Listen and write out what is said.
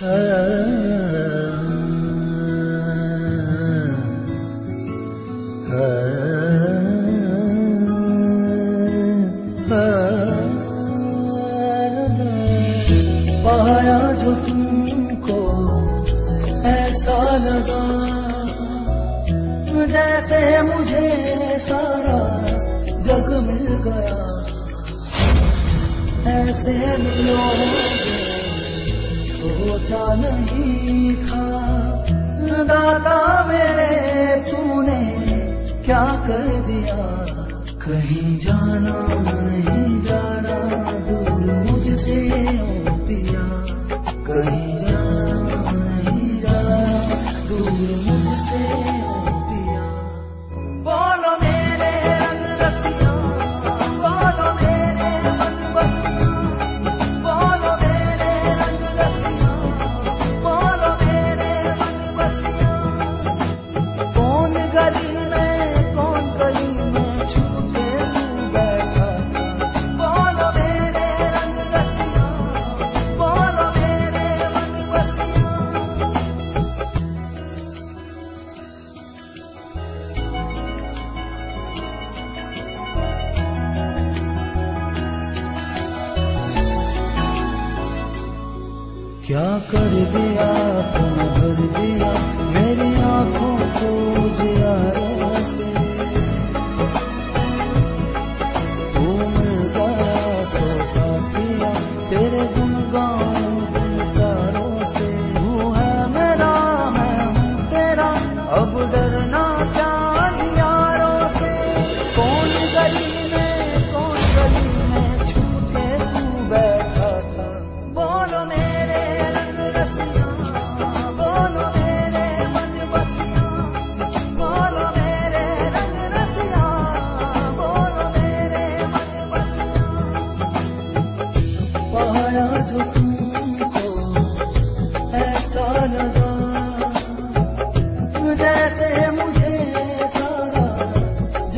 जैसे मुझे सारा जग मिल गया। ऐसे मिलोगे सोचा नहीं था। दादा मेरे, तूने क्या कर दिया? कहीं जाना, नहीं जाना, दूर मुझसे क्या कर दिया तुम भर दिया मेरी आँखों को उजियारों से तुम गया सो साथिया तेरे गाऊं